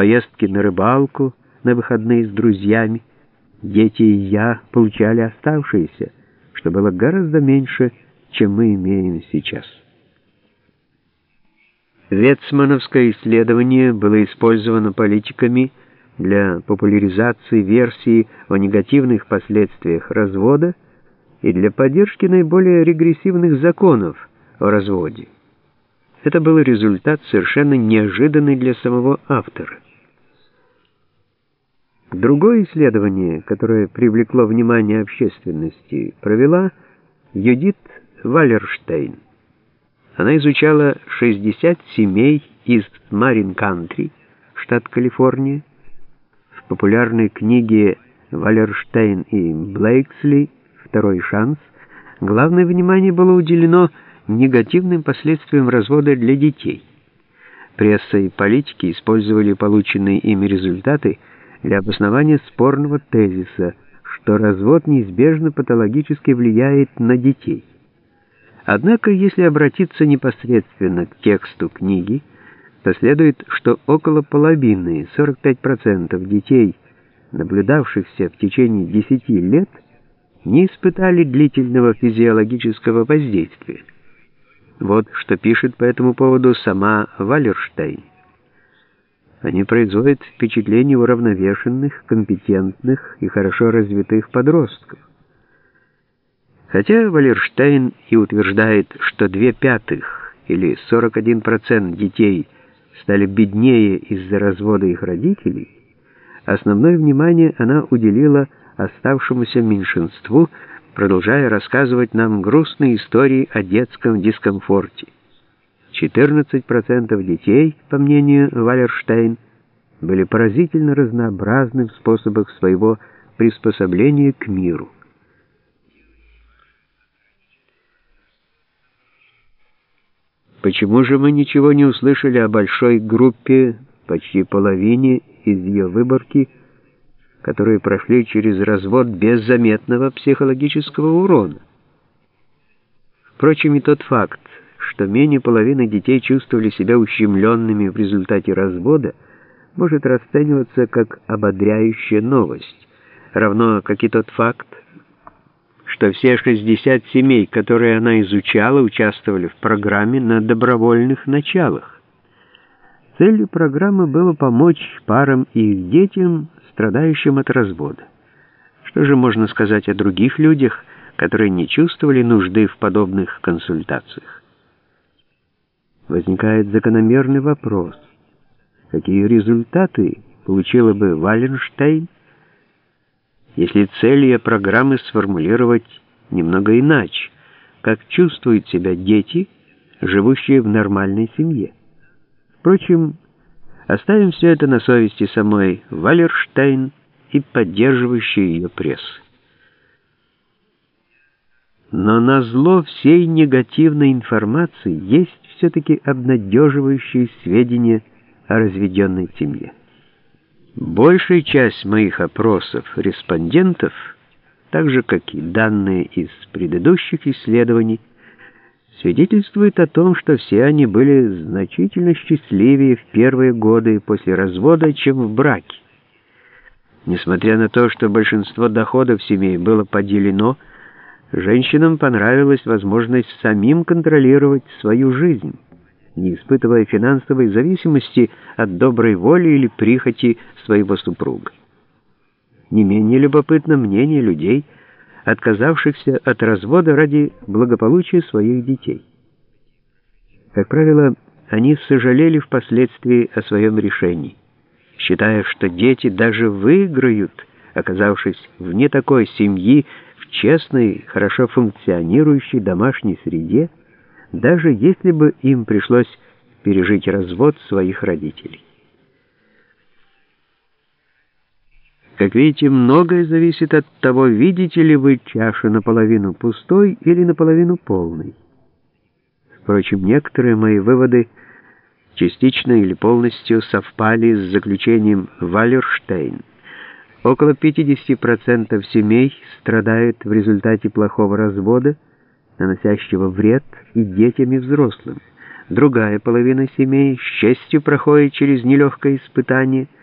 поездки на рыбалку на выходные с друзьями. Дети и я получали оставшиеся, что было гораздо меньше, чем мы имеем сейчас. Ветсмановское исследование было использовано политиками для популяризации версии о негативных последствиях развода и для поддержки наиболее регрессивных законов о разводе. Это был результат совершенно неожиданный для самого автора. Другое исследование, которое привлекло внимание общественности, провела Юдит Валерштейн. Она изучала 60 семей из Марин-Кантри, штат Калифорния. В популярной книге Валерштейн и Блейксли «Второй шанс» главное внимание было уделено негативным последствиям развода для детей. Пресса и политики использовали полученные ими результаты для обоснования спорного тезиса, что развод неизбежно патологически влияет на детей. Однако, если обратиться непосредственно к тексту книги, то следует, что около половины, 45% детей, наблюдавшихся в течение 10 лет, не испытали длительного физиологического воздействия. Вот что пишет по этому поводу сама Валерштейн. Они производят впечатление уравновешенных, компетентных и хорошо развитых подростков. Хотя Валерштейн и утверждает, что две пятых или 41% детей стали беднее из-за развода их родителей, основное внимание она уделила оставшемуся меньшинству, продолжая рассказывать нам грустные истории о детском дискомфорте. 14% детей, по мнению Валерштейн, были поразительно разнообразны в способах своего приспособления к миру. Почему же мы ничего не услышали о большой группе, почти половине из ее выборки, которые прошли через развод без заметного психологического урона? Впрочем, и тот факт, что менее половины детей чувствовали себя ущемленными в результате развода, может расцениваться как ободряющая новость, равно как и тот факт, что все 60 семей, которые она изучала, участвовали в программе на добровольных началах. Целью программы было помочь парам и их детям, страдающим от развода. Что же можно сказать о других людях, которые не чувствовали нужды в подобных консультациях? Возникает закономерный вопрос. Какие результаты получила бы Валенштейн, если цель ее программы сформулировать немного иначе, как чувствуют себя дети, живущие в нормальной семье. Впрочем, оставим все это на совести самой Валерштейн и поддерживающей ее прессы. Но на зло всей негативной информации есть все-таки обнадеживающие сведения о разведенной семье. Большая часть моих опросов респондентов, так же как и данные из предыдущих исследований, свидетельствует о том, что все они были значительно счастливее в первые годы после развода, чем в браке. Несмотря на то, что большинство доходов семей было поделено, женщинам понравилась возможность самим контролировать свою жизнь не испытывая финансовой зависимости от доброй воли или прихоти своего супруга. Не менее любопытно мнение людей, отказавшихся от развода ради благополучия своих детей. Как правило, они сожалели впоследствии о своем решении, считая, что дети даже выиграют, оказавшись вне такой семьи, в честной, хорошо функционирующей домашней среде, даже если бы им пришлось пережить развод своих родителей. Как видите, многое зависит от того, видите ли вы чашу наполовину пустой или наполовину полной. Впрочем, некоторые мои выводы частично или полностью совпали с заключением Валерштейн. Около 50% семей страдают в результате плохого развода, наносящего вред и детям, и взрослым. Другая половина семей с честью проходит через нелегкое испытание –